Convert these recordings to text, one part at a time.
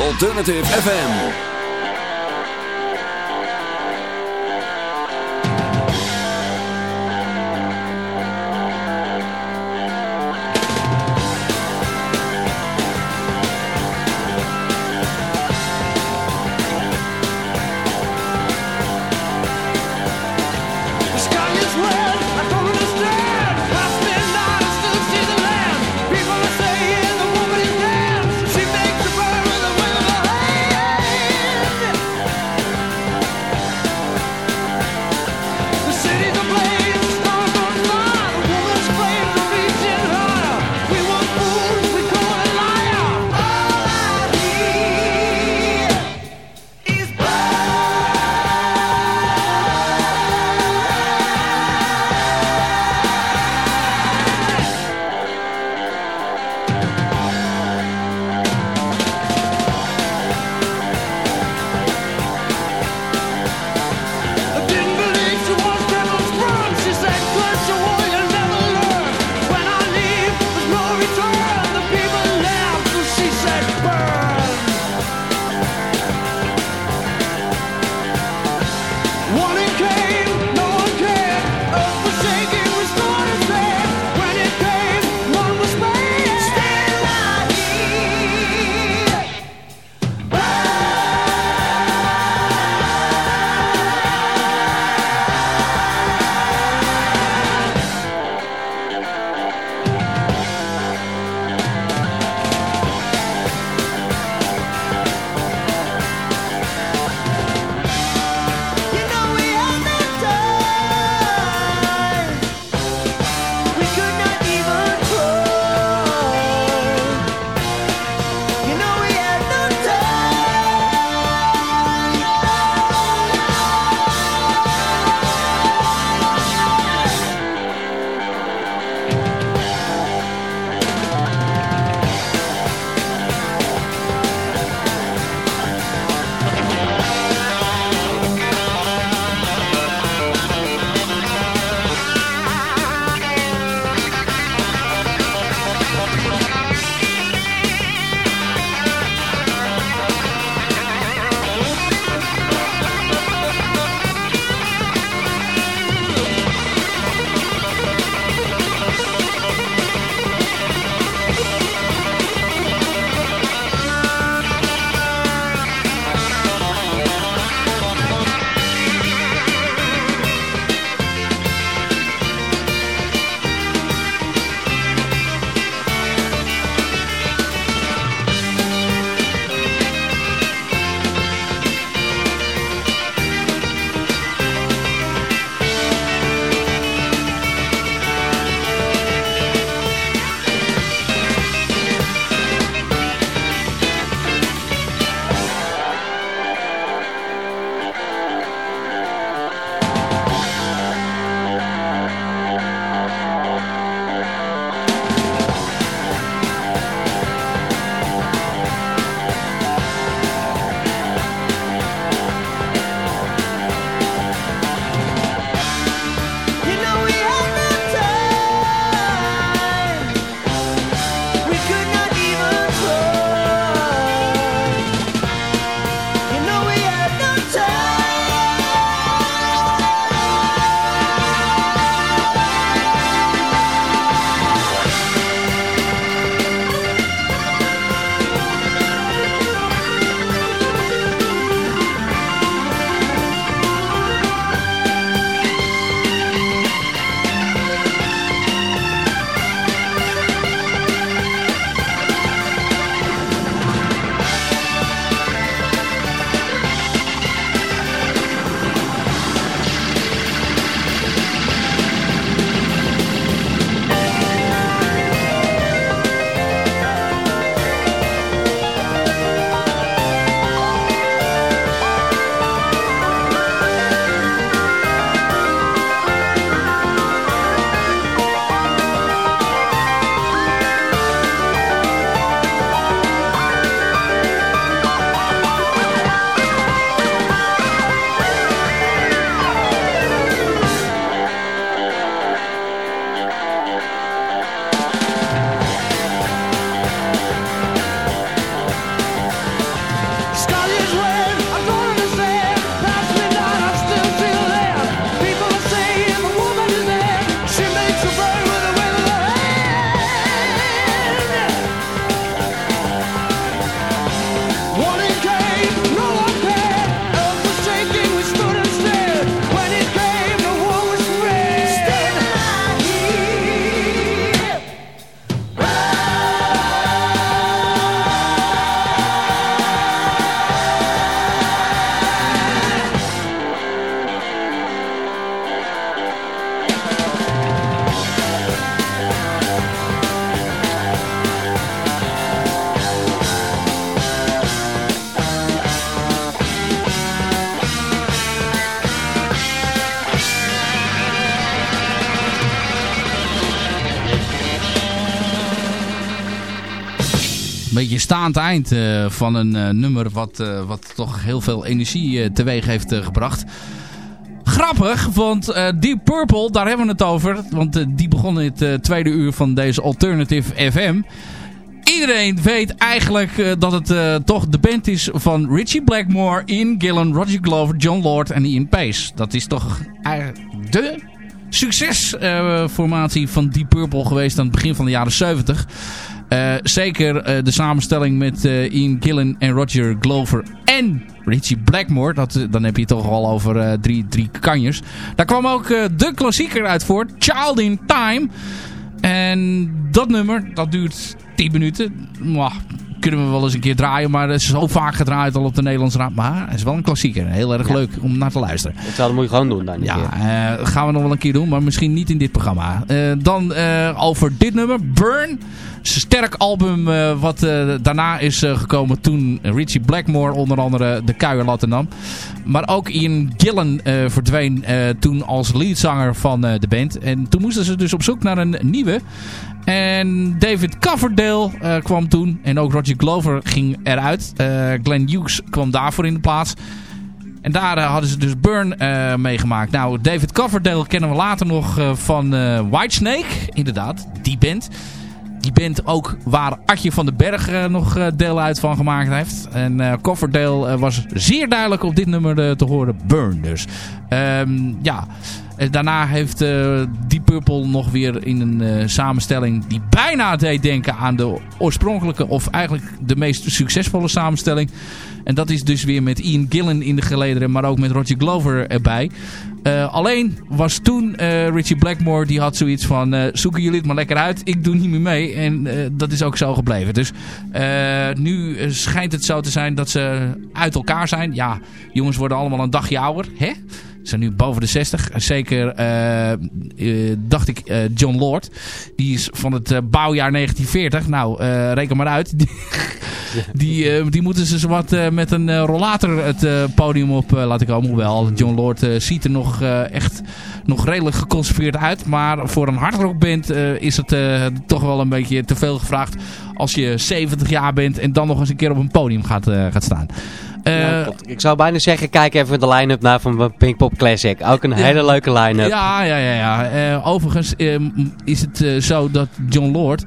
Alternative FM. Beetje staand eind van een nummer wat, wat toch heel veel energie teweeg heeft gebracht. Grappig, want Deep Purple, daar hebben we het over. Want die begon in het tweede uur van deze Alternative FM iedereen weet eigenlijk dat het toch de band is van Richie Blackmore, Ian Gillan, Roger Glover, John Lord en Ian Pace. Dat is toch de succesformatie van Deep Purple geweest aan het begin van de jaren 70. Uh, zeker uh, de samenstelling met uh, Ian Gillan en Roger Glover en Richie Blackmore. Dat, dan heb je het toch al over drie, drie kanjers. Daar kwam ook de klassieker uit voort. Child in Time. En dat nummer, dat duurt 10 minuten. Mwah, kunnen we wel eens een keer draaien. Maar het is zo vaak gedraaid al op de Nederlandse raad. Maar het is wel een klassieker. Heel erg leuk om naar te luisteren. Dat moet je gewoon doen dan. Ja, uh, gaan we nog wel een keer doen. Maar misschien niet in dit programma. Uh, dan uh, over dit nummer. Burn. Sterk album wat daarna is gekomen toen Richie Blackmore onder andere de kuier laten nam. Maar ook Ian Gillan verdween toen als leadzanger van de band. En toen moesten ze dus op zoek naar een nieuwe. En David Coverdale uh, kwam toen. En ook Roger Glover ging eruit. Uh, Glenn Hughes kwam daarvoor in de plaats. En daar uh, hadden ze dus Burn meegemaakt. Nou, David Coverdale kennen we later nog van Whitesnake. Inderdaad, die band. Die band ook waar Adje van den Berg nog deel uit van gemaakt heeft. En Coverdale was zeer duidelijk op dit nummer te horen. Burn dus. Um, ja... Eh, daarna heeft uh, Deep Purple nog weer in een samenstelling die bijna deed denken aan de oorspronkelijke of eigenlijk de meest succesvolle samenstelling. En dat is dus weer met Ian Gillan in de gelederen, maar ook met Roger Glover erbij. Uh, alleen was toen Richie Blackmore, die had zoiets van, zoeken jullie het maar lekker uit, ik doe niet meer mee. En dat is ook zo gebleven. Dus nu schijnt het zo te zijn dat ze uit elkaar zijn. Ja, jongens worden allemaal een dagje ouder, hè? Zijn nu boven de 60. Zeker, uh, uh, dacht ik, uh, John Lord. Die is van het bouwjaar 1940. Nou, reken maar uit. Die, die, die, moeten ze wat met een rollator het podium op laten komen. Hoewel, John Lord ziet er nog echt nog redelijk geconserveerd uit. Maar voor een hardrockband is het toch wel een beetje te veel gevraagd. Als je 70 jaar bent en dan nog eens een keer op een podium gaat, gaat staan. Uh, ik zou bijna zeggen, kijk even de line-up naar van Pinkpop Classic. Ook een hele leuke line-up. Ja, ja, ja. ja. Uh, overigens uh, is het zo dat John Lord...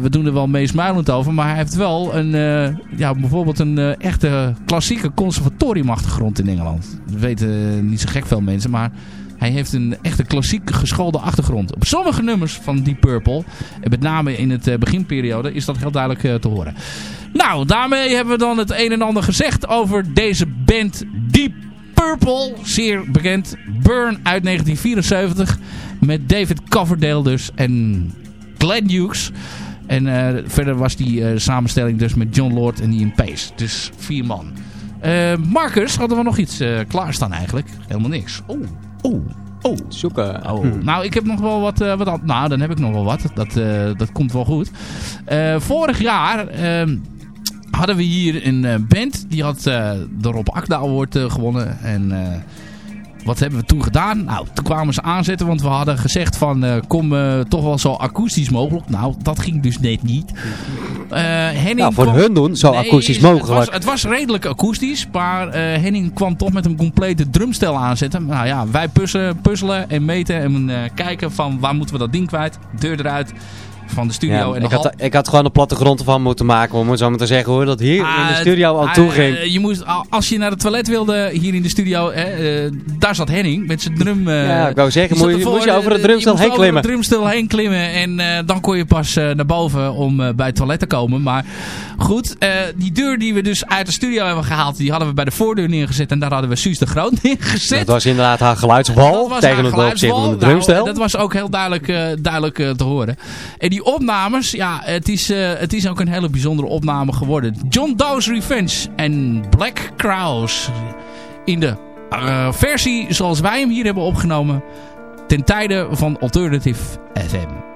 we doen er wel meesmuilend over, maar hij heeft wel een, ja, bijvoorbeeld een echte klassieke conservatoriumachtergrond in Engeland. Dat weten niet zo gek veel mensen, maar hij heeft een echte klassiek geschoolde achtergrond. Op sommige nummers van Deep Purple, met name in het beginperiode, is dat heel duidelijk te horen. Nou, daarmee hebben we dan het een en ander gezegd over deze band Deep Purple. Zeer bekend. Burn uit 1974. Met David Coverdale dus. En Glenn Hughes. En uh, verder was die uh, samenstelling dus met John Lord en Ian Pace. Dus vier man. Uh, Marcus, hadden we nog iets klaarstaan eigenlijk? Helemaal niks. Oh, oh. Oh. Zoeken. Oh. Hm. Nou, ik heb nog wel wat, wat... Nou, dan heb ik nog wel wat. Dat, dat komt wel goed. vorig jaar ehm, hadden we hier een uh, band. Die had uh, de Rob Akda Award uh, gewonnen. En wat hebben we toen gedaan? Nou, toen kwamen ze aanzetten. Want we hadden gezegd van kom toch wel zo akoestisch mogelijk. Nou, dat ging dus net niet. Henning nou, voor hun doen zo akoestisch mogelijk. Het was, het was, redelijk akoestisch. Maar Henning kwam toch met een complete drumstel aanzetten. Nou ja, wij puzzelen, puzzelen en meten en kijken van waar moeten we dat ding kwijt. Deur eruit van de studio. en ik, had, ik had gewoon de plattegrond ervan moeten maken, om het zo maar te zeggen hoor, dat hier in de ah, studio al toe ging. Uh, je moest, als je naar het toilet wilde, hier in de studio, hè, uh, daar zat Henning met zijn drum. Uh, ja, ik wou zeggen, moest je, moest je over het drumstel heen klimmen. over het drumstel heen klimmen en dan kon je pas naar boven om bij het toilet te komen. Maar goed, die deur die we dus uit de studio hebben gehaald, die hadden we bij de voordeur neergezet en daar hadden we Suus de Groot neergezet. Dat was inderdaad haar geluidswal tegen het opzicht van de drumstel. Nou, dat was ook heel duidelijk, duidelijk te horen. En die opnames, ja, het is, uh, het is ook een hele bijzondere opname geworden. John Doe's Revenge en Black Crowes. In de uh, versie zoals wij hem hier hebben opgenomen. Ten tijde van Alternative FM.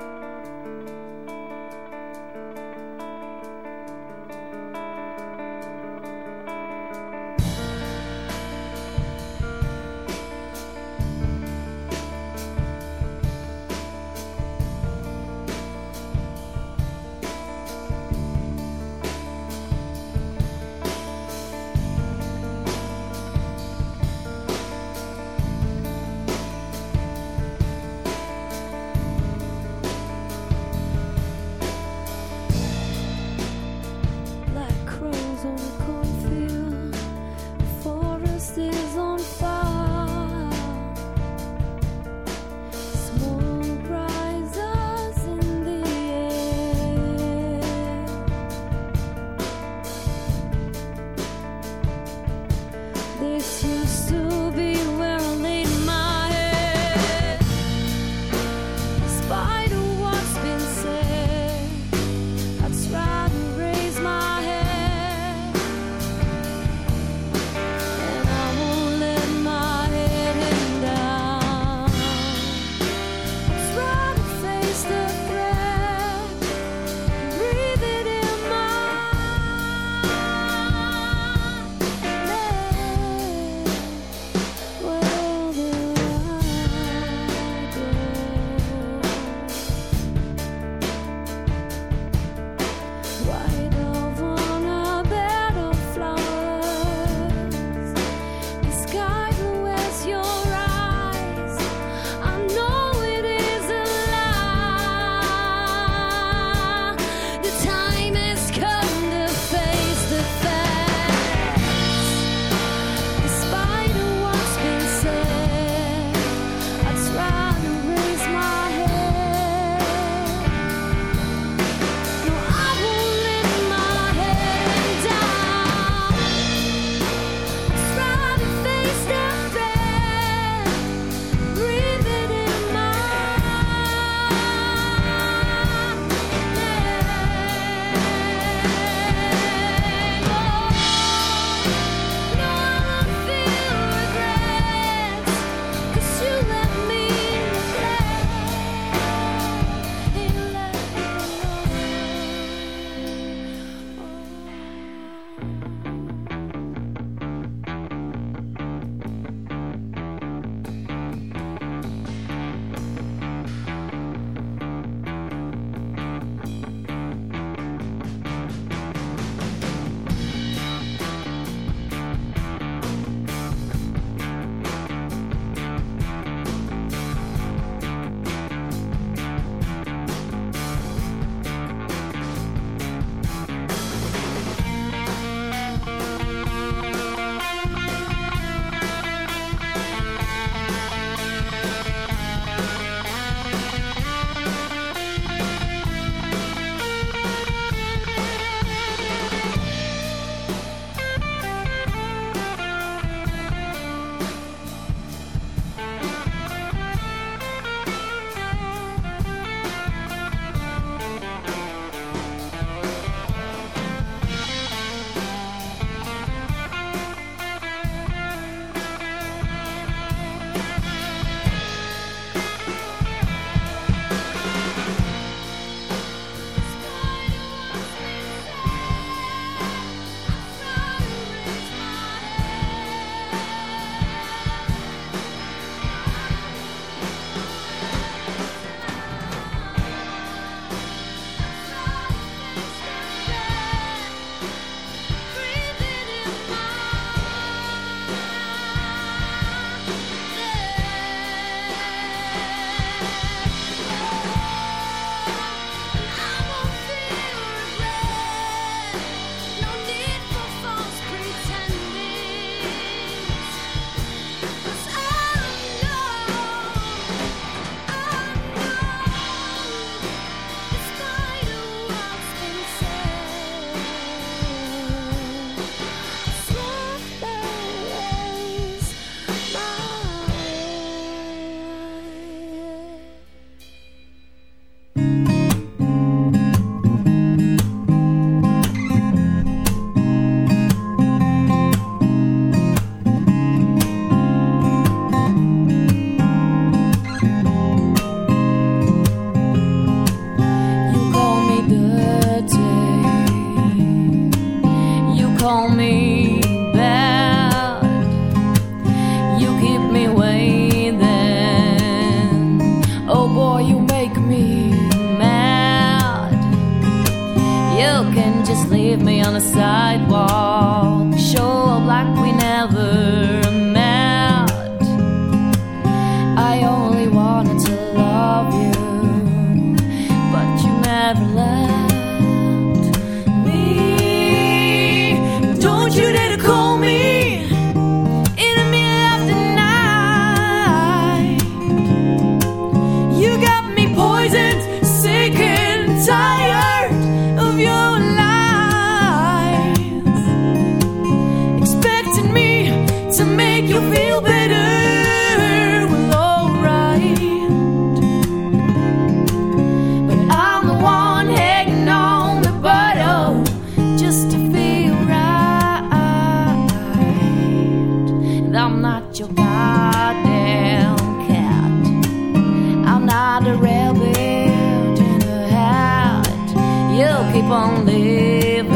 Keep on living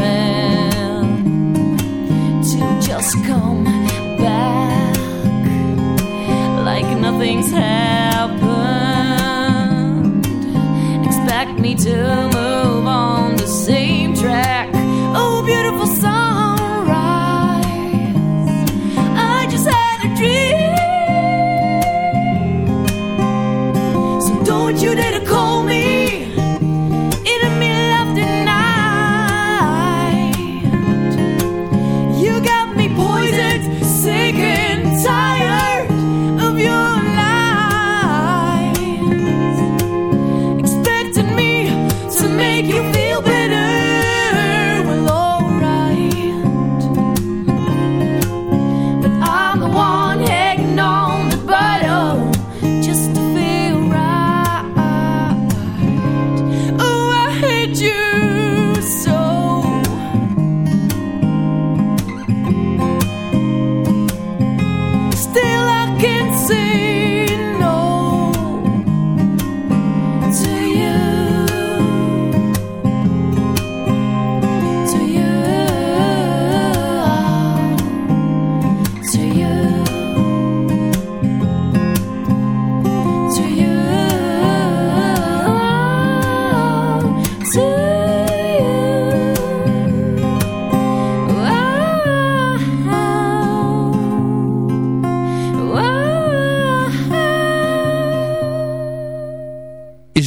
to just come back like nothing's happened. Expect me to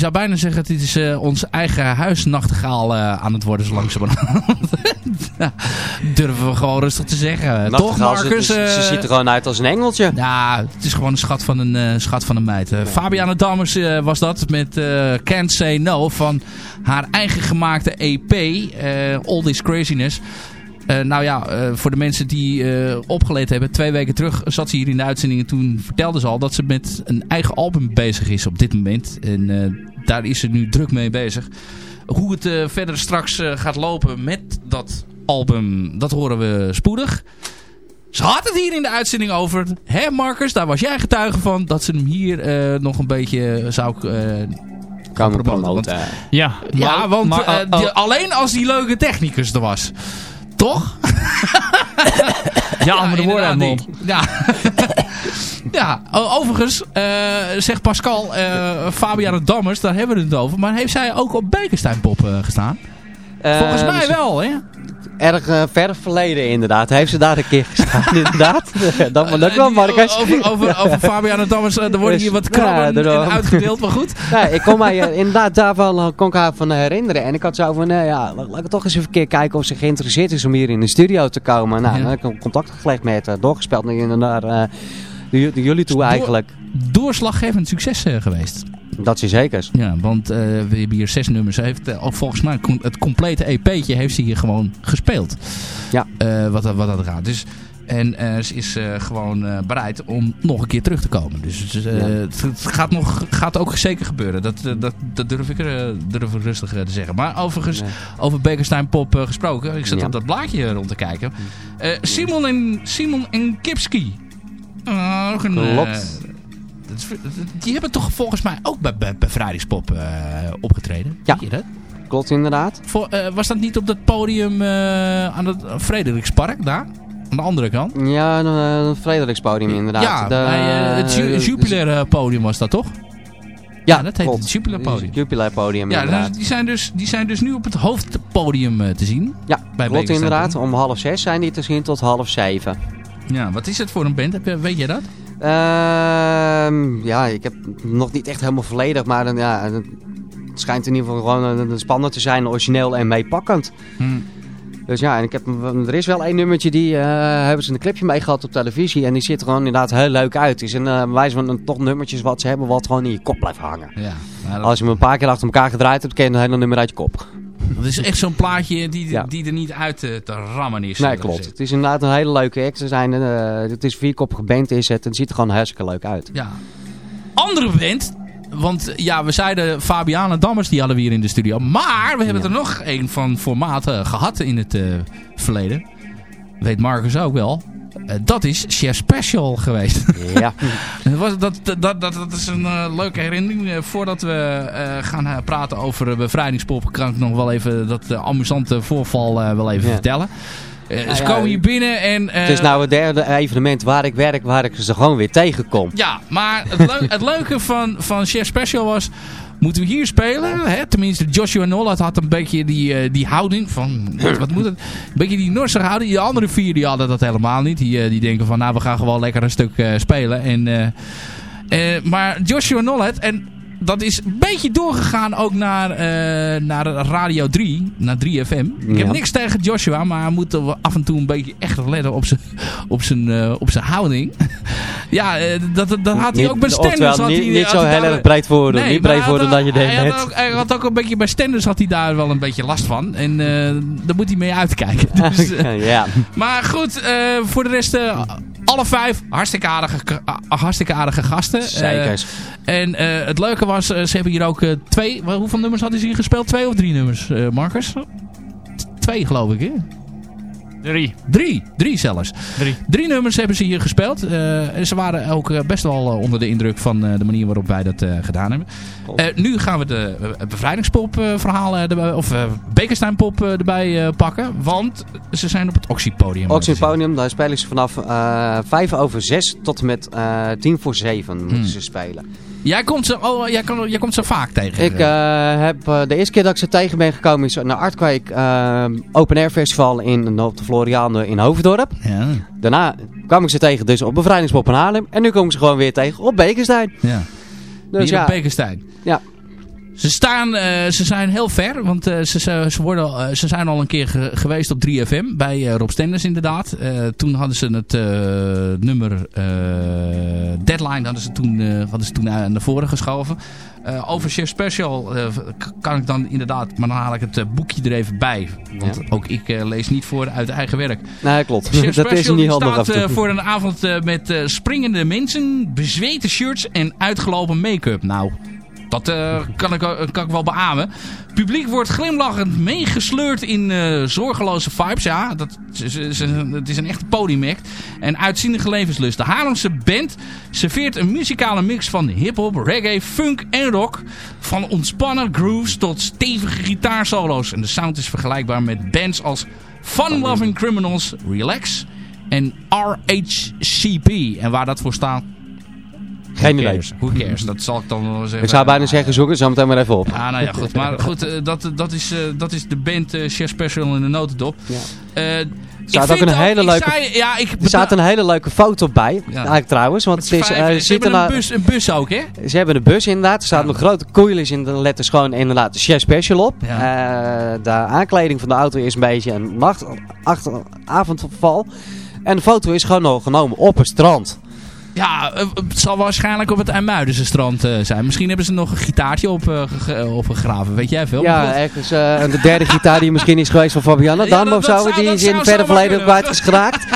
zou bijna zeggen, dit is eh, ons eigen huisnachtegaal eh, aan het worden zo langzamerhand. Ja, durven we gewoon rustig te zeggen. Toch ze- Marcus? Ze, ze Eh, ziet er gewoon uit als een engeltje. Ja, het is gewoon een schat van een, schat van een meid. Uh, Fabiana Dammers was dat met Can't Say No van haar eigen gemaakte EP, All This Craziness. Nou ja, voor de mensen die eh, opgeleid hebben, twee weken terug zat ze hier in de uitzending en toen vertelde ze al dat ze met een eigen album bezig is op dit moment. En daar is ze nu druk mee bezig. Hoe het eh, verder straks eh, gaat lopen met dat album, dat horen we spoedig. Ze had het hier in de uitzending over. Hè Marcus, daar was jij getuige van. Dat ze hem hier eh, nog een beetje zou... eh, Komen promoten, promoten. Ja, ja, maar- want maar, eh, oh, die- oh, alleen als die leuke technicus er was. Toch? ja, maar de woorden mijn mond. Ja. ja, overigens, eh, zegt Pascal, eh Fabiana Dammers, daar hebben we het over. Maar heeft zij ook op Bekenstein Pop eh, gestaan? Volgens Ehm, mij wel, hè? Erg ver verleden inderdaad. Heeft ze daar een keer gestaan inderdaad. dat moet ook wel, Marcus. Over, over, over Fabiana Dammers, er worden hier wat krabben uitgedeeld, maar goed. Ja, ik kon mij inderdaad daarvan kon ik haar van herinneren. En ik had zo van, ja, laat, laat ik toch eens even een keer kijken of ze geïnteresseerd is om hier in de studio te komen. Nou, Ja. dan heb ik contact gelegd met haar, doorgespeeld naar, jullie toe Door- eigenlijk. Doorslaggevend succes eh, geweest. Dat is zeker. Ja, want eh, we hebben hier zes nummers. Heeft eh, volgens mij het complete EP'tje heeft ze hier gewoon gespeeld. Ja. Wat, dat- wat dat gaat. Dus, en ze is gewoon bereid om nog een keer terug te komen. Dus het, is, Ja. het, het gaat, nog, gaat ook zeker gebeuren. Dat, dat, dat durf, ik, durf ik rustig te zeggen. Maar overigens, Nee. over Bekenstein Pop gesproken. Ik zat Ja. op dat blaadje rond te kijken. Eh, Simon, en, Simon en Kipski. Ook een, eh, Klopt. die hebben toch volgens mij ook bij, bij Bevrijdingspop eh, opgetreden? Ja. Weet je dat? klopt inderdaad. Voor, eh, was dat niet op dat podium eh, aan het Frederikspark daar? Aan de andere kant? Ja, een, een Frederikspodium inderdaad. Ja, De- bij het Ju- Jupiler podium was dat toch? Ja, dat heet klopt. het Jupiler podium. Jupiler podium Ja, inderdaad. dus die, zijn dus, die zijn dus nu op het hoofdpodium te zien. Ja, bij klopt inderdaad. Om half zes zijn die te zien tot half zeven. Ja, wat is het voor een band? Heb je, weet je dat? Ehm, ja, ik heb nog niet echt helemaal volledig, maar dan, ja, het schijnt in ieder geval gewoon een, spannend te zijn, origineel en meepakkend. Hm. Dus ja, en ik heb, er is wel één nummertje, die eh, hebben ze een clipje mee gehad op televisie. En die ziet er gewoon inderdaad heel leuk uit. Het is een uh, wijze van een, toch nummertjes wat ze hebben, wat gewoon in je kop blijft hangen. Ja, dat, Als je hem een paar keer achter elkaar gedraaid hebt, ken je een hele nummer uit je kop. dat is echt zo'n plaatje die, Ja. die er niet uit te, te rammen is. Nee, klopt. Het is inderdaad een hele leuke act. Ze zijn, eh, het is vierkoppige band is het. En het ziet er gewoon hartstikke leuk uit. Ja. Andere band. Want ja, we zeiden Fabiana Dammers, die hadden we hier in de studio. Maar we hebben Ja. er nog een van formaat eh, gehad in het eh, verleden. Weet Marcus ook wel. Eh, dat is Chef Special geweest. Ja. Dat, dat, dat, dat, is een eh, leuke herinnering. Eh, voordat we gaan praten over bevrijdingspop... kan ik nog wel even dat amusante voorval wel even Ja. vertellen. Nou ze komen hier binnen en... Het is nou het derde evenement waar ik werk, waar ik ze gewoon weer tegenkom. Ja, maar het, het leuke van, van Chef Special was... Moeten we hier spelen? Hè? Tenminste, Joshua Nollat had een beetje die, eh, die houding van... Wat moet het? Een beetje die Norse houding. Die andere vier die hadden dat helemaal niet. Die, eh, die denken van, nou, we gaan gewoon lekker een stuk eh, spelen. En, maar Joshua Nollat... En dat is een beetje doorgegaan ook naar, naar Radio 3. Naar 3FM. Ik heb niks tegen Joshua. Maar hij moet er wel af en toe een beetje echt letten op zijn, op zijn, op zijn houding. Ja, eh, dat, dat, had hij ook bij Stenders. had niet, hij- niet had zo heel erg breed voor Nee, Niet breed voor dan je denkt hij had, ook, hij had ook een beetje bij Stenders had hij daar wel een beetje last van. En eh, daar moet hij mee uitkijken. Dus, eh, ja. maar goed, eh, voor de rest, eh, alle vijf hartstikke aardige, hartstikke aardige gasten. Eh, Zeker. en eh, het leuke was, eh, ze hebben hier ook eh, twee, hoeveel nummers hadden ze hier gespeeld? Twee of drie nummers, eh Marcus? T- Twee geloof ik, hè? Drie. Drie, drie zelfs. Drie. Drie nummers hebben ze hier gespeeld. Eh, en ze waren ook eh, best wel eh, onder de indruk van eh, de manier waarop wij dat eh, gedaan hebben. Eh, nu gaan we de bevrijdingspop eh, verhaal eh, erbij, of eh Bekenstein pop eh, erbij eh, pakken. Want ze zijn op het Oxypodium. eh, Oxy te zien. Podium, daar spelen ze vanaf eh vijf over zes tot en met eh tien voor zeven moeten Hmm. ze spelen. Jij komt ze, oh, jij, kan, jij komt ze vaak tegen. Ik eh, heb eh, de eerste keer dat ik ze tegen ben gekomen is naar Artquake eh, Open Air Festival in, op de Floriade in Hoofddorp. ja, Daarna kwam ik ze tegen dus op Bevrijdingspop in Haarlem. En nu kom ik ze gewoon weer tegen op Bekenstein. ja. Dus Hier ja, op Bekenstein. Ja. Ze, staan, eh, ze zijn heel ver, want eh, ze, ze, ze, worden, eh, ze zijn al een keer ge- geweest op 3FM, bij Rob Stenders inderdaad. Toen hadden ze het nummer Deadline hadden ze toen, hadden ze toen naar voren geschoven. Over Chef Special kan ik dan inderdaad, maar dan haal ik het boekje er even bij. Want Ja. ook ik lees niet voor uit eigen werk. nee klopt. Chef dat is niet handig af staat voor een avond met springende mensen, bezweten shirts en uitgelopen make-up. Nou, dat eh, kan, ik, eh, kan ik wel beamen. Publiek wordt glimlachend meegesleurd in eh, zorgeloze vibes. Ja, dat, ze- het is een echte podiumact. En uitzienige levenslust. De Haarlemse band serveert een muzikale mix van hip-hop, reggae, funk en rock. Van ontspannen grooves tot stevige gitaarsolo's. En de sound is vergelijkbaar met bands als Fun Loving Criminals, Relax en RHCP. En waar dat voor staat, Geen idee. Who cares? Dat zal ik dan wel even... Ik zou bijna zeggen, zoek het zo meteen maar even op. Ah, nou ja, goed. Maar goed, eh, dat, dat, is, eh, dat is de band eh Chef Special in de notendop. Ja. Eh, staat ook een hele leuke- zei- ja, ik Er staat een hele leuke foto bij, eigenlijk trouwens. Want het is, Vijf- eh, ze hebben een bus, een bus ook, hè? Ze hebben een bus inderdaad. Er staat een grote koeilis in de letters gewoon inderdaad de Chef Special op. Ja. Eh, de aankleding van de auto is een beetje een nacht, achter, avondval. En de foto is gewoon genomen op het strand. Ja, eh, het zal waarschijnlijk op het IJmuidense strand eh, zijn. Misschien hebben ze nog een gitaartje op, eh, ge- opgegraven. Weet jij veel? Ja, ergens eh, de derde gitaar die misschien is geweest van Fabiana. Dan of zo, zou- die is in het verre verleden is geraakt.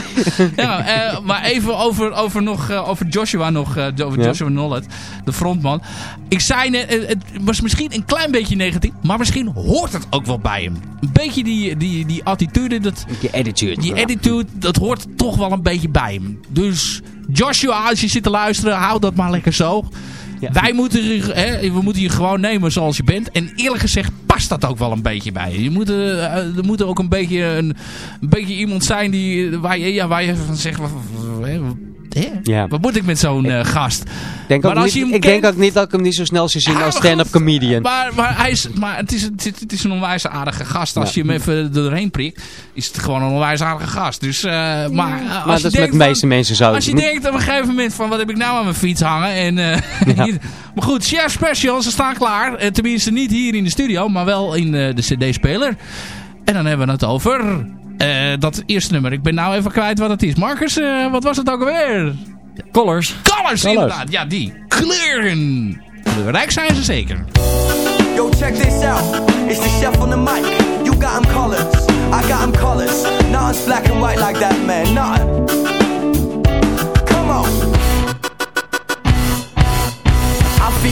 Ja, eh, maar even over, over, nog, eh, over Joshua nog, eh, over Ja. Joshua Nollet, de frontman. Ik zei net, eh, het was misschien een klein beetje negatief, maar misschien hoort het ook wel bij hem. Een beetje die, die, die attitude, dat, Die attitude. die attitude, dat hoort toch wel een beetje bij hem. Dus Joshua, als je zit te luisteren, hou dat maar lekker zo. Ja. Wij moeten, hè, we moeten je gewoon nemen zoals je bent. En eerlijk gezegd past dat ook wel een beetje bij. Je moet, eh, er moet ook een beetje, een, een beetje iemand zijn die, waar, je, ja, waar je van zegt... hè? Ja. wat moet ik met zo'n eh, gast? Denk Maar als niet, je hem ik kent- denk ook niet dat ik hem niet zo snel zou zien Ja, als stand-up comedian. Maar, maar, hij is, maar het, is, het, is- het is een onwijs aardige gast. Als je hem even doorheen prikt, is het gewoon een onwijs aardige gast. Dus, eh, maar, eh, maar als dat je is met denkt de meeste mensen zo. Als je denkt op een gegeven moment van wat heb ik nou aan mijn fiets hangen. En, eh, maar goed, Chef Special, ze staan klaar. Eh, tenminste niet hier in de studio, maar wel in eh, de cd-speler. En dan hebben we het over eh, dat eerste nummer. Ik ben nou even kwijt wat het is. Marcus, eh, wat was het ook alweer? Colors. Colors, inderdaad. Ja, die. Kleuren. Kleurrijk zijn ze zeker. Yo, check this out. It's the chef on the mic. You got him colors. I got him colors. Nothing's black and white like that, man. Nothing.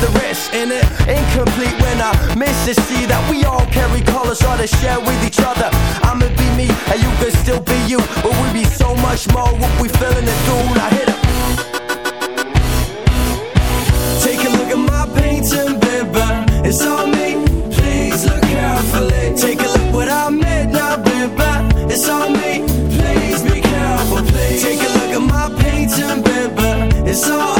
the rest In it, incomplete when I miss to see that we all carry colors or to share with each other. I'ma be me, and you can still be you. But we be so much more what we feeling and do. Now hit it. Take a look at my painting, baby. It's on me. Please look carefully. Take a look what I made now, baby. It's on me. Please be careful, please. Take a look at my painting, baby. It's all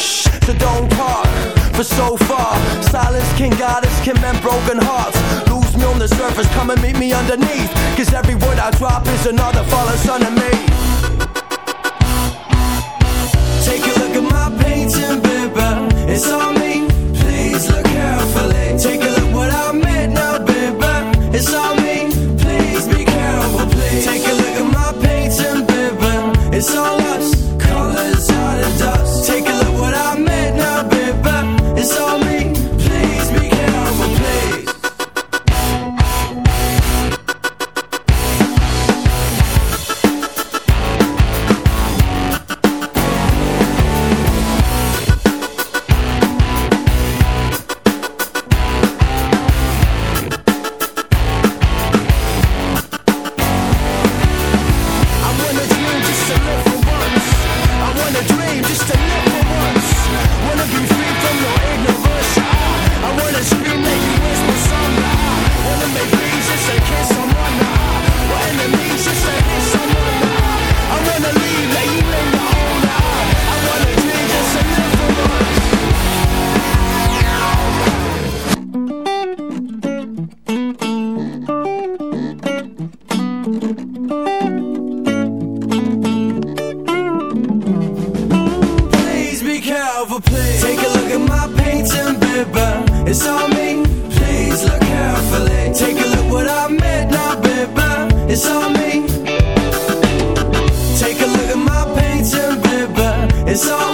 So don't talk for so far. Silence can guide us, can mend broken hearts. Lose me on the surface, come and meet me underneath. Cause every word I drop is another fallen son of me. Take a look at my painting, baby. It's on It's all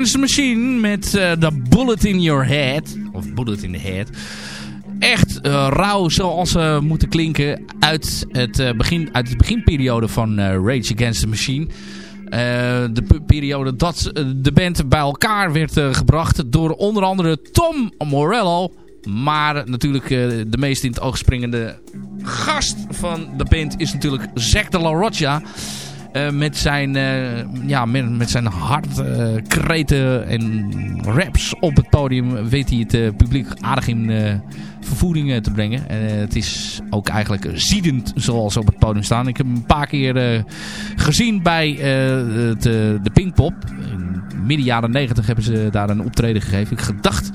Against the Machine met eh, de Bullet in Your Head. Of Bullet in the Head. Echt uh, rauw zoals ze moeten klinken uit, het, eh, begin, uit de beginperiode van Rage Against the Machine. de periode dat de band bij elkaar werd gebracht door onder andere Tom Morello. Maar natuurlijk de meest in het oog springende gast van de band is natuurlijk Zack de La Rocha. Eh, met, zijn, uh, ja, met, met zijn hartkreten eh, en raps op het podium weet hij het publiek aardig in vervoering te brengen. het is ook eigenlijk ziedend zoals op het podium staan. Ik heb hem een paar keer gezien bij de, de Pinkpop. In midden jaren 90 hebben ze daar een optreden gegeven. Ik gedacht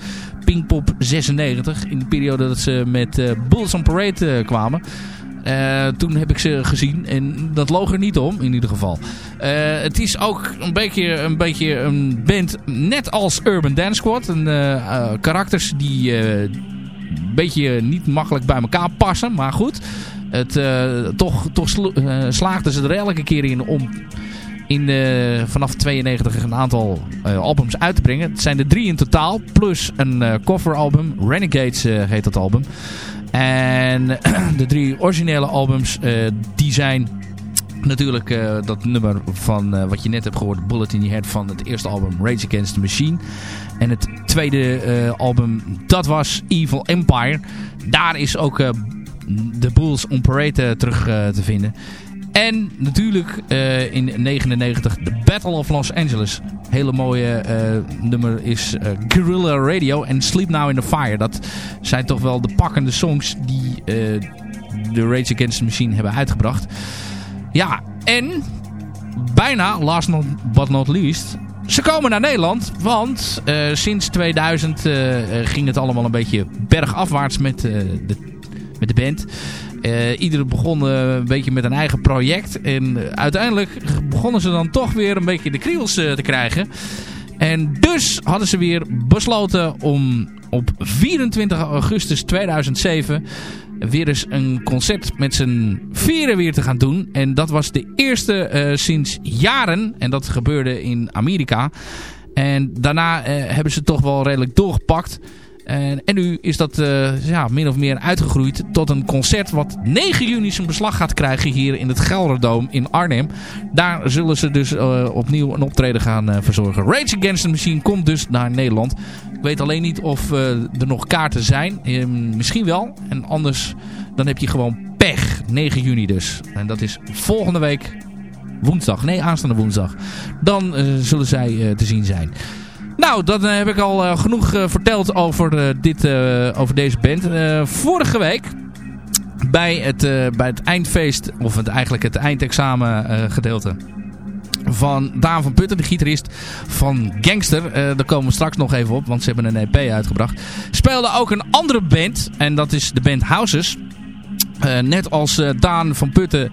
Pinkpop 96 in de periode dat ze met Bulls on Parade kwamen. Uh, toen heb ik ze gezien en dat loog er niet om in ieder geval. Uh, het is ook een beetje, een beetje een band net als Urban Dance Squad. Een, uh, karakters die een beetje niet makkelijk bij elkaar passen. Maar goed, het, toch, toch slaagden ze er elke keer in om in, vanaf 92 een aantal albums uit te brengen. Het zijn er drie in totaal, plus een coveralbum. Renegades heet dat album. En de drie originele albums, uh, die zijn natuurlijk uh, dat nummer van uh, wat je net hebt gehoord, Bullet in Your Head van het eerste album Rage Against the Machine. En het tweede album, dat was Evil Empire. Daar is ook de Bulls on Parade terug te vinden. En natuurlijk uh, in 99 The Battle of Los Angeles. Hele mooie uh, nummer is uh, Guerrilla Radio en Sleep Now in the Fire. Dat zijn toch wel de pakkende songs die de Rage Against the Machine hebben uitgebracht. Ja, en bijna, last not, but not least... Ze komen naar Nederland, want sinds 2000 ging het allemaal een beetje bergafwaarts met, de, met de band. Uh, iedereen begon een beetje met een eigen project. En uiteindelijk begonnen ze dan toch weer een beetje de kriebels uh, te krijgen. En dus hadden ze weer besloten om op 24 augustus 2007 weer eens een concert met z'n vieren weer te gaan doen. En dat was de eerste sinds jaren. En dat gebeurde in Amerika. En daarna hebben ze toch wel redelijk doorgepakt. En, en nu is dat uh, ja, min of meer uitgegroeid tot een concert wat 9 juni zijn beslag gaat krijgen hier in het Gelderdoom in Arnhem. Daar zullen ze dus uh, opnieuw een optreden gaan uh, verzorgen. Rage Against the Machine komt dus naar Nederland. Ik weet alleen niet of er nog kaarten zijn. Ehm, misschien wel. En anders dan heb je gewoon pech. 9 juni dus. En dat is volgende week woensdag. Nee, aanstaande woensdag. Dan zullen zij te zien zijn. Nou, dan eh, heb ik al uh, genoeg uh, verteld over, dit, over deze band. vorige week bij het, bij het eindfeest, of het, eigenlijk het eindexamen gedeelte van Daan van Putten, de gitarist van Gangster. daar komen we straks nog even op, want ze hebben een EP uitgebracht. Speelde ook een andere band, en dat is de band Houses. net als Daan van Putten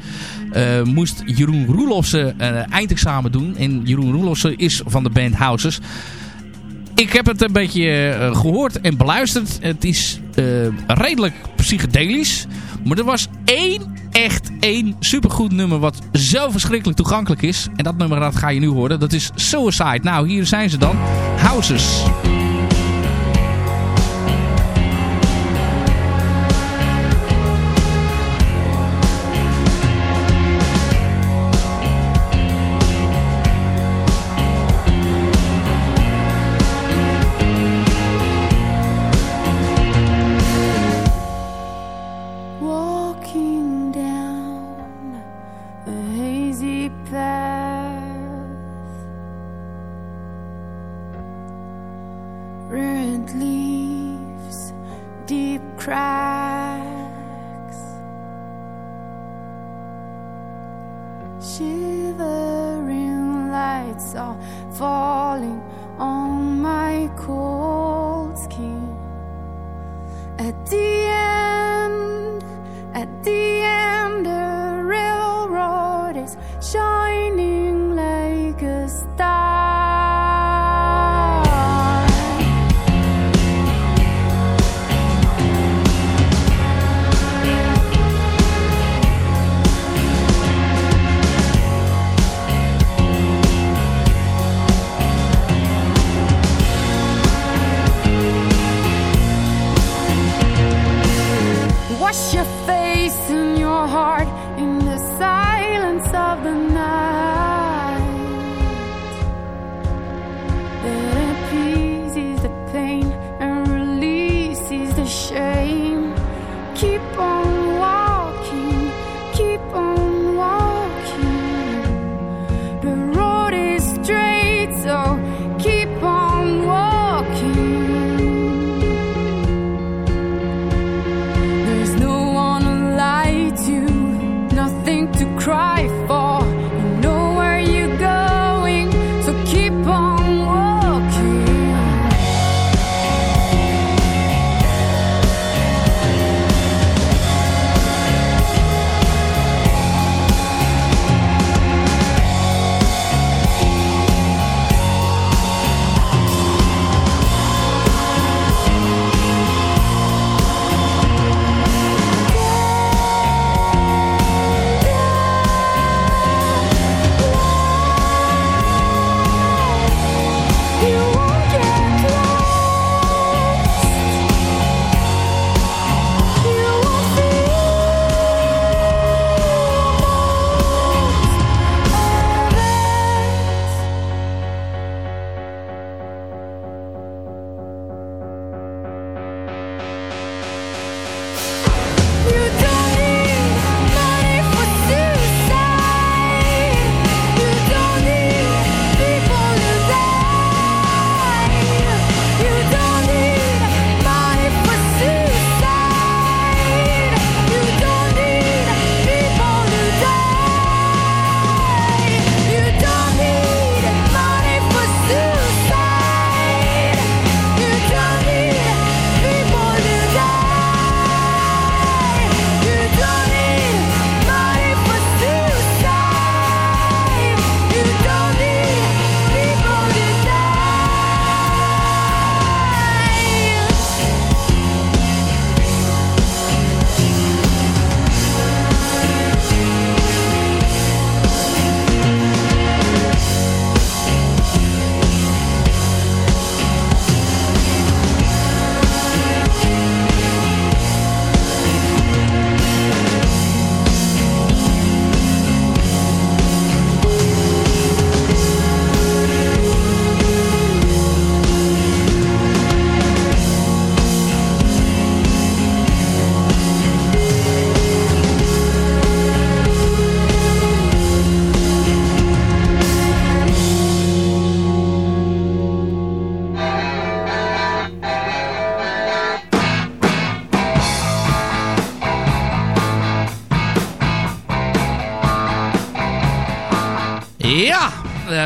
moest Jeroen Roelofsen eindexamen doen. En Jeroen Roelofsen is van de band Houses ik heb het een beetje uh, gehoord en beluisterd. Het is uh, redelijk psychedelisch. Maar er was één, echt één supergoed nummer wat zo verschrikkelijk toegankelijk is. En dat nummer dat ga je nu horen. Dat is Suicide. Nou, hier zijn ze dan. Houses.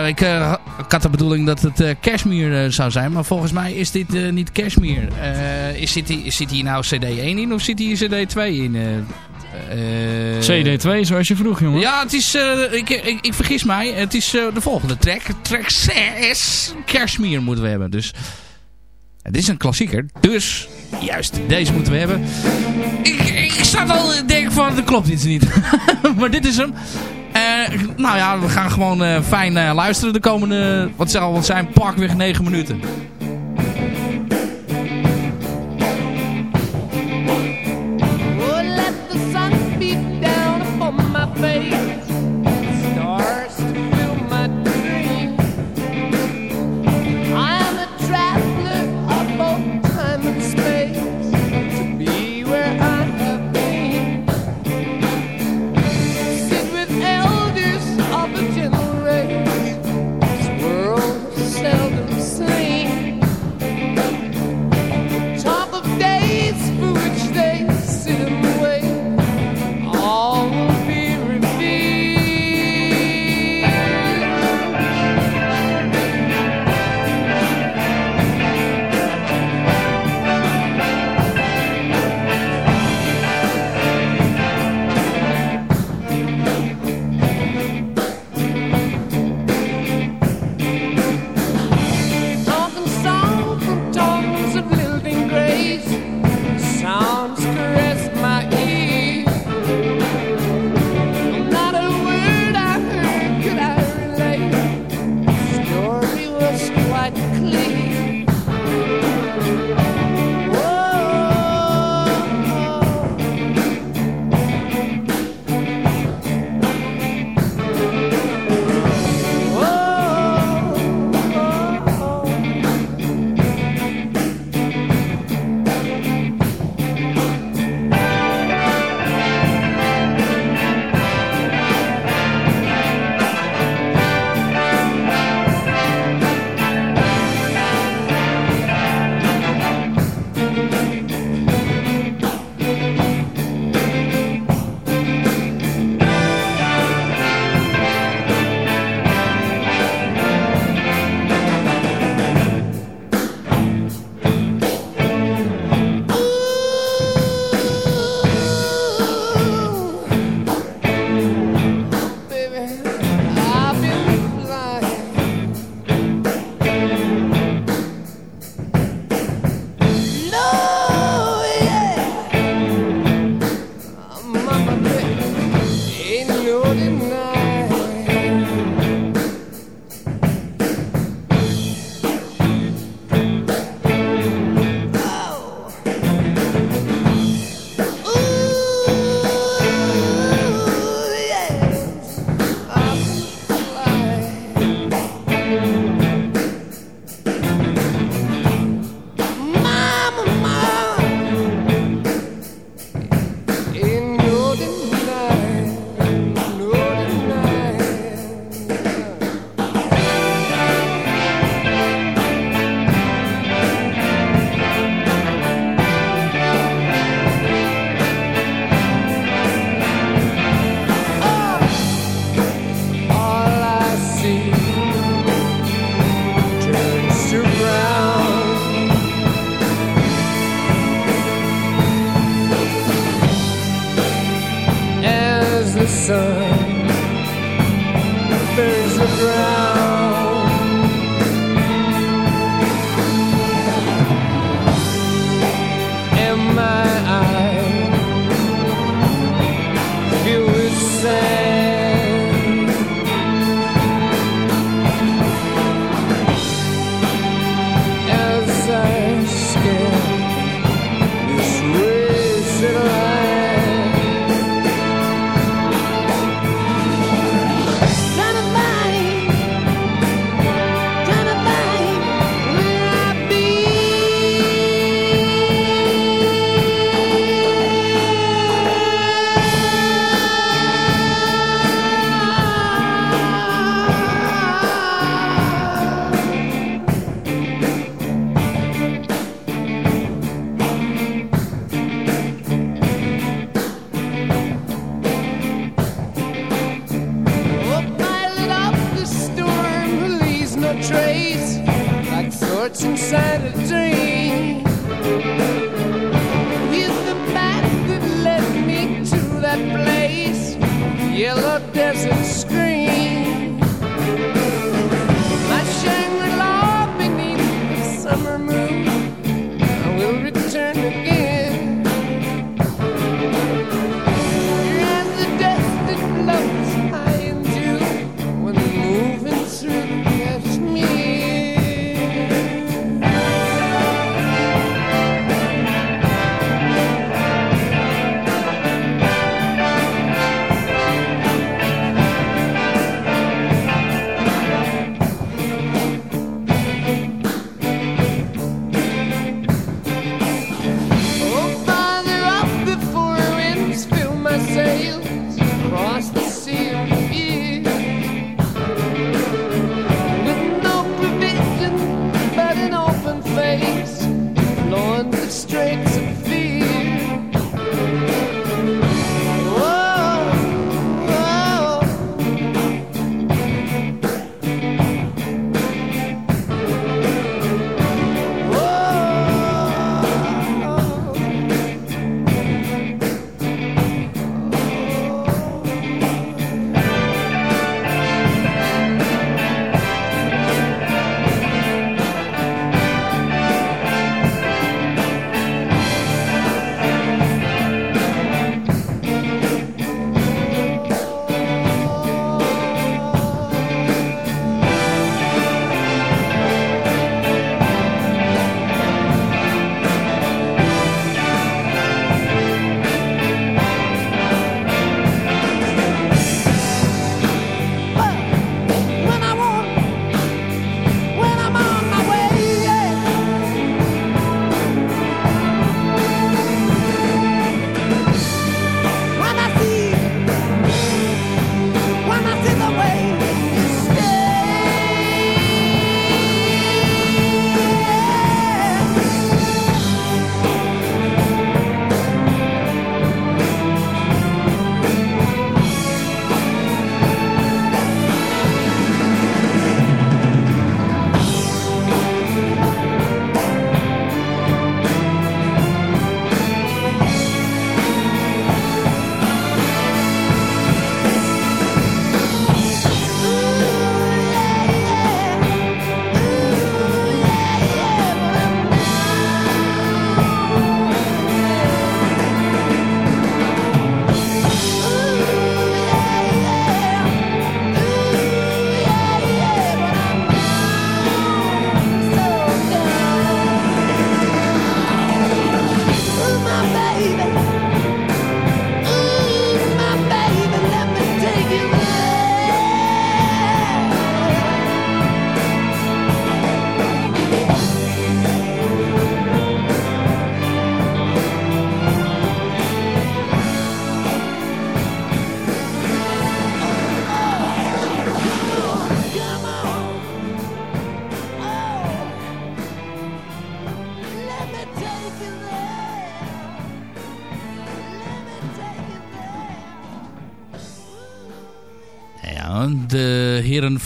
Ik, eh, ik had de bedoeling dat het eh Cashmere eh, zou zijn, maar volgens mij is dit niet Cashmere. Is zit, hier, zit hier nou CD1 in of zit hier CD2 in? eh? Eh, CD2 zoals je vroeg, jongen. Ja, het is, ik, ik, ik vergis mij, het is de volgende track. Track 6, Cashmere moeten we hebben. Dus het is een klassieker, dus juist, deze moeten we hebben. Ik, ik sta al te denken van, dat klopt iets niet. maar dit is hem. Nou ja, we gaan gewoon eh, fijn eh, luisteren de komende, wat zal het zijn, pakweg 9 minuten.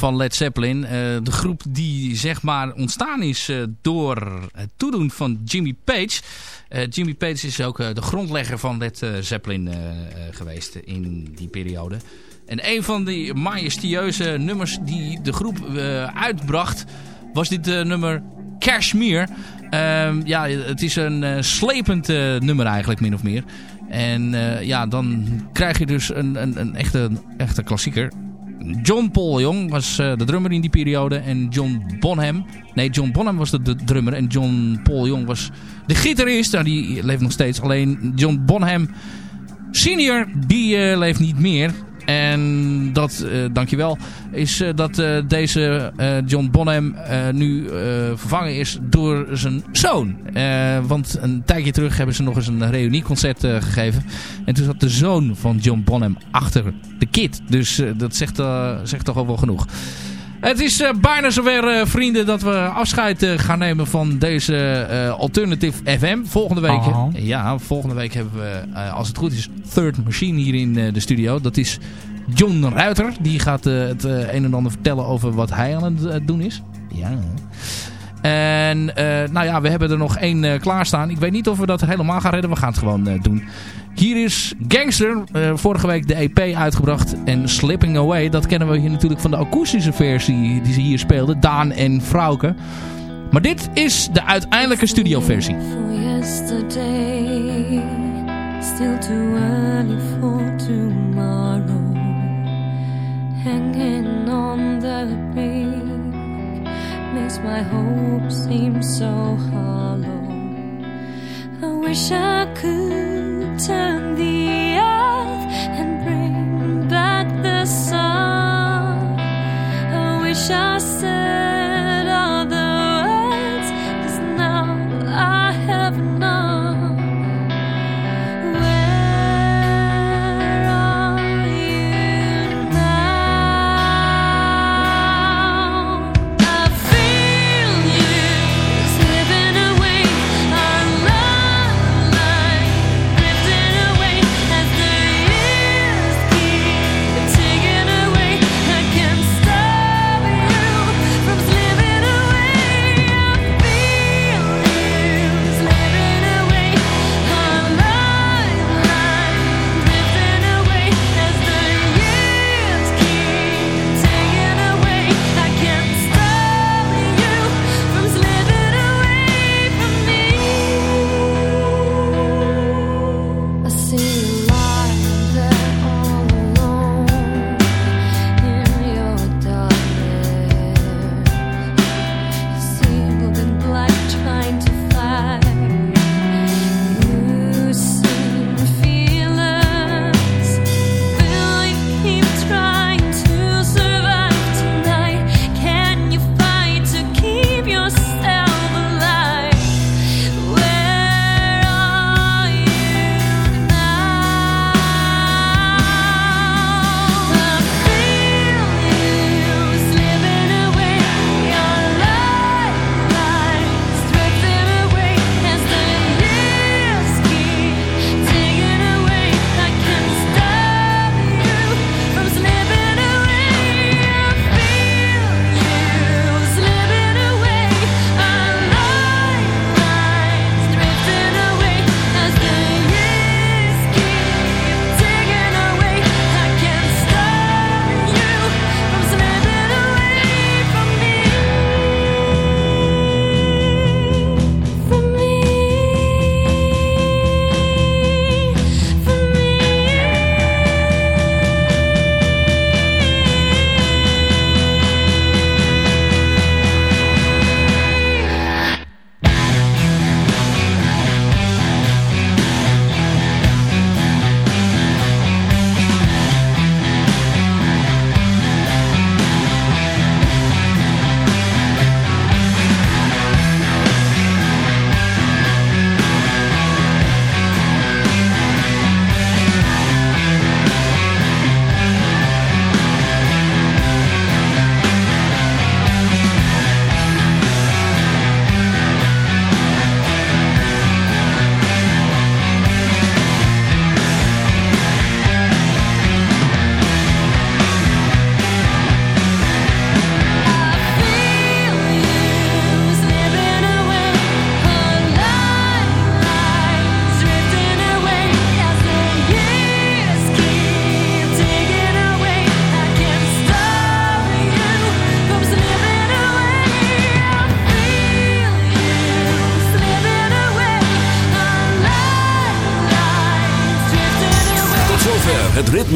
Van Led Zeppelin. eh, de groep die zeg maar ontstaan is eh, door het toedoen van Jimmy Page. Eh, Jimmy Page is ook de grondlegger van Led Zeppelin geweest in die periode. En een van die majestueuze nummers die de groep uitbracht... was dit nummer Cashmere. Ehm, ja, het is een slepend nummer eigenlijk, min of meer. En ja, dan krijg je dus een, een, een echte, echte klassieker. John Paul Young was eh, de drummer in die periode. En John Bonham... Nee, John Bonham was de, drummer. En John Paul Young was de gitarist. Nou, die leeft nog steeds. Alleen John Bonham senior, die eh, leeft niet meer. En dat, eh, dankjewel, is eh, dat eh, deze John Bonham nu vervangen is door zijn zoon. Want een tijdje terug hebben ze nog eens een reunieconcert gegeven. En toen zat de zoon van John Bonham achter de kid. Dus dat zegt, zegt toch al wel genoeg. Het is eh, bijna zover, eh, vrienden, dat we afscheid eh, gaan nemen van deze Alternative FM. Volgende week, ja, volgende week hebben we, als het goed is, Third Machine hier in de studio. Dat is John Ruiter. Die gaat het een en ander vertellen over wat hij aan het doen is. Ja. En eh, nou ja, we hebben er nog één uh, klaarstaan. Ik weet niet of we dat helemaal gaan redden. We gaan het gewoon uh, doen. Hier is Gangster. vorige week de EP uitgebracht. En Slipping Away. Dat kennen we hier natuurlijk van de akoestische versie die ze hier speelden. Daan en Frauke. Maar dit is de uiteindelijke studioversie. Still too early for tomorrow Hanging on the brink Makes my hope seem so hollow. I wish I could turn the earth And bring back the sun. I wish I said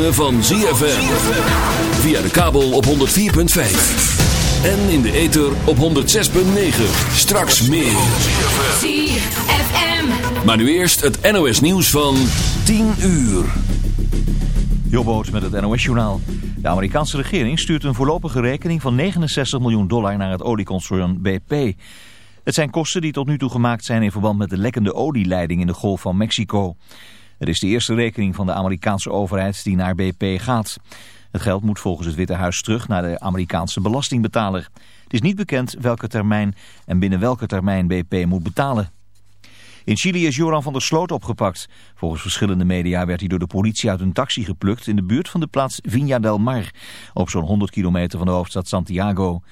van ZFM. Via de kabel op 104.5. En in de ether op 106.9. Straks meer. ZFM. Maar nu eerst het NOS nieuws van 10 uur. Jobboot met het NOS journaal. De Amerikaanse regering stuurt een voorlopige rekening van 69 miljoen dollar naar het olieconcern BP. Het zijn kosten die tot nu toe gemaakt zijn in verband met de lekkende olieleiding in de Golf van Mexico. Het is de eerste rekening van de Amerikaanse overheid die naar BP gaat. Het geld moet volgens het Witte Huis terug naar de Amerikaanse belastingbetaler. Het is niet bekend welke termijn en binnen welke termijn BP moet betalen. In Chili is Joran van der Sloot opgepakt. Volgens verschillende media werd hij door de politie uit een taxi geplukt in de buurt van de plaats Viña del Mar, op zo'n 100 kilometer van de hoofdstad Santiago.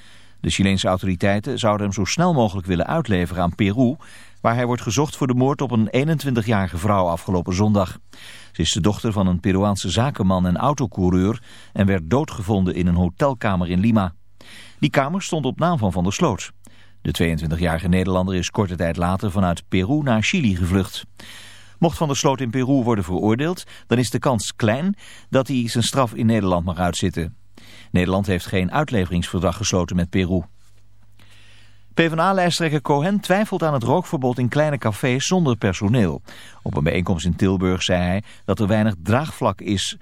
De Chileense autoriteiten zouden hem zo snel mogelijk willen uitleveren aan Peru, waar hij wordt gezocht voor de moord op een 21-jarige vrouw afgelopen zondag. Ze is de dochter van een Peruaanse zakenman en autocoureur en werd doodgevonden in een hotelkamer in Lima. Die kamer stond op naam van Van der Sloot. De 22-jarige Nederlander is korte tijd later vanuit Peru naar Chili gevlucht. Mocht Van der Sloot in Peru worden veroordeeld, dan is de kans klein dat hij zijn straf in Nederland mag uitzitten. Nederland heeft geen uitleveringsverdrag gesloten met Peru. PvdA-lijsttrekker Cohen twijfelt aan het rookverbod in kleine cafés zonder personeel. Op een bijeenkomst in Tilburg zei hij dat er weinig draagvlak is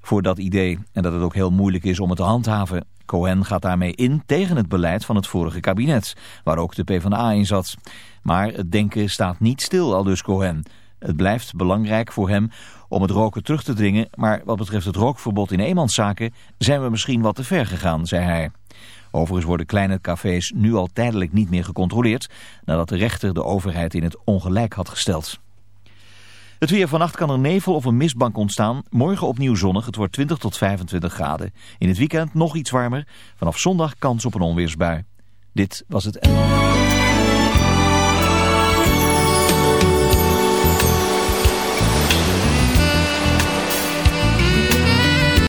voor dat idee en dat het ook heel moeilijk is om het te handhaven. Cohen gaat daarmee in tegen het beleid van het vorige kabinet, waar ook de PvdA in zat. Maar het denken staat niet stil, al dus Cohen. Het blijft belangrijk voor hem om het roken terug te dringen, maar wat betreft het rookverbod in eenmanszaken zijn we misschien wat te ver gegaan, zei hij. Overigens worden kleine cafés nu al tijdelijk niet meer gecontroleerd, nadat de rechter de overheid in het ongelijk had gesteld. Het weer vannacht kan er nevel of een mistbank ontstaan. Morgen opnieuw zonnig, het wordt 20 tot 25 graden. In het weekend nog iets warmer. Vanaf zondag kans op een onweersbui. Dit was het...